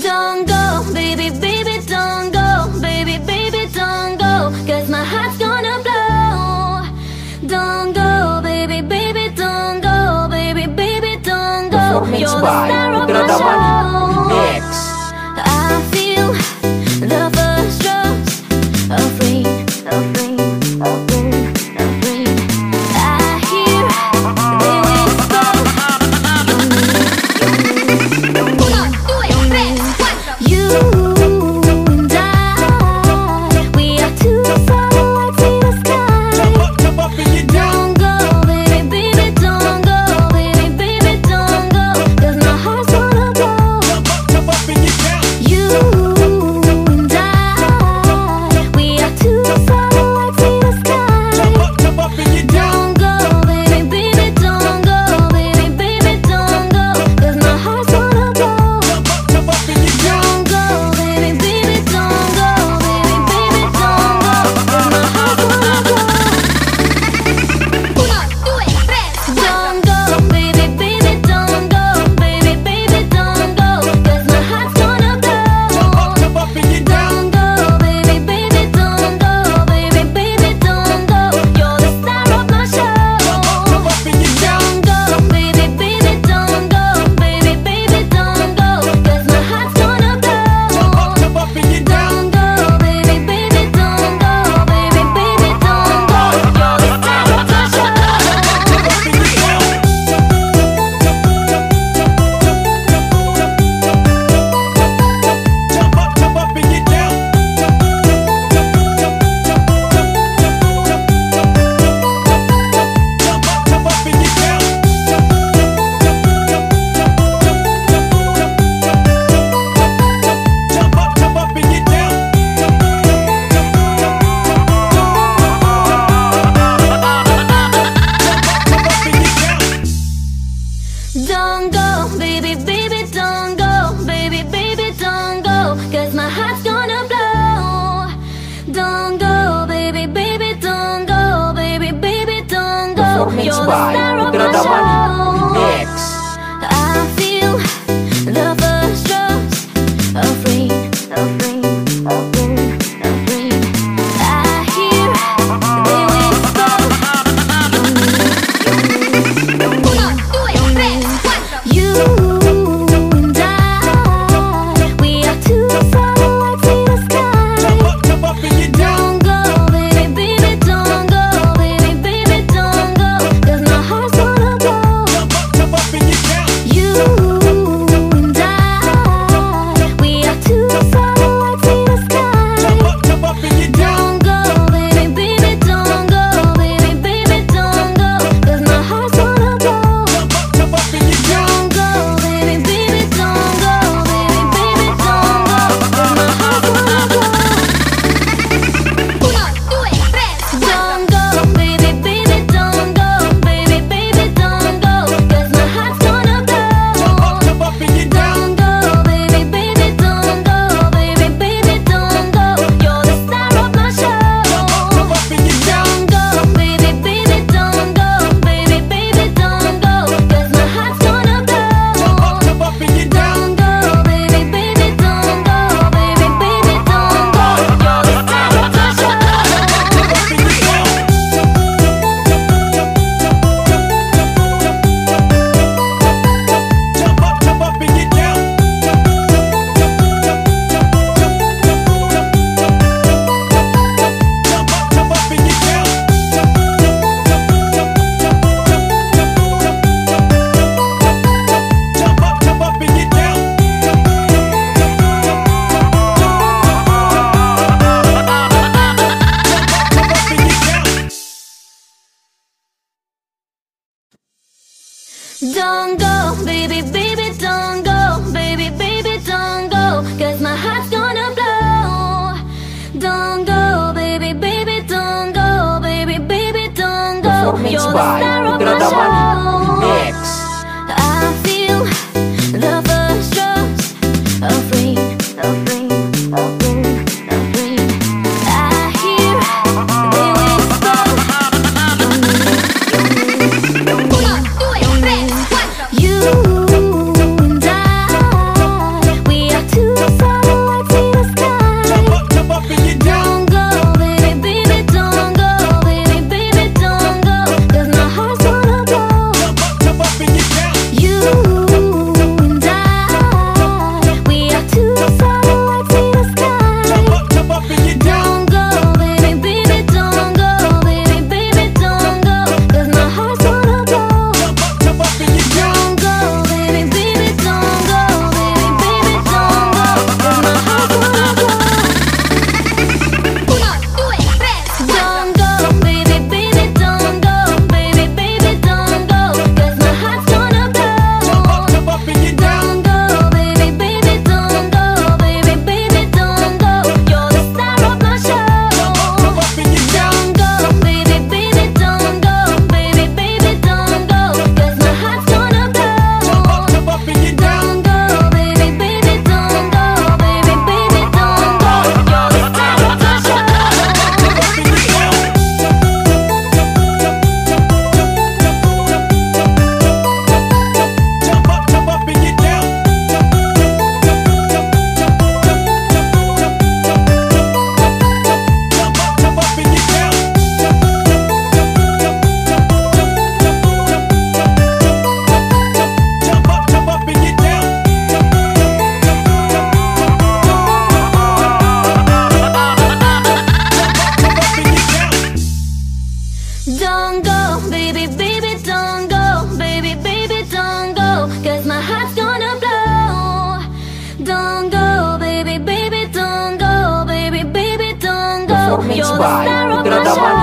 Don't go, baby, baby, don't go, baby, baby, don't go, cause my heart's gonna blow. Don't go, baby, baby, don't go, baby, baby, don't go. You're the star by. Don't go, baby, baby, don't go, baby, baby, don't go, cause my heart's gonna blow. Don't go, baby, baby, don't go, baby, baby, don't go. You're the star of my show. Don't go, baby, baby, don't go, baby, baby, don't go, cause my heart's gonna blow. Don't go, baby, baby, don't go, baby, baby, don't go. You're the star of my show.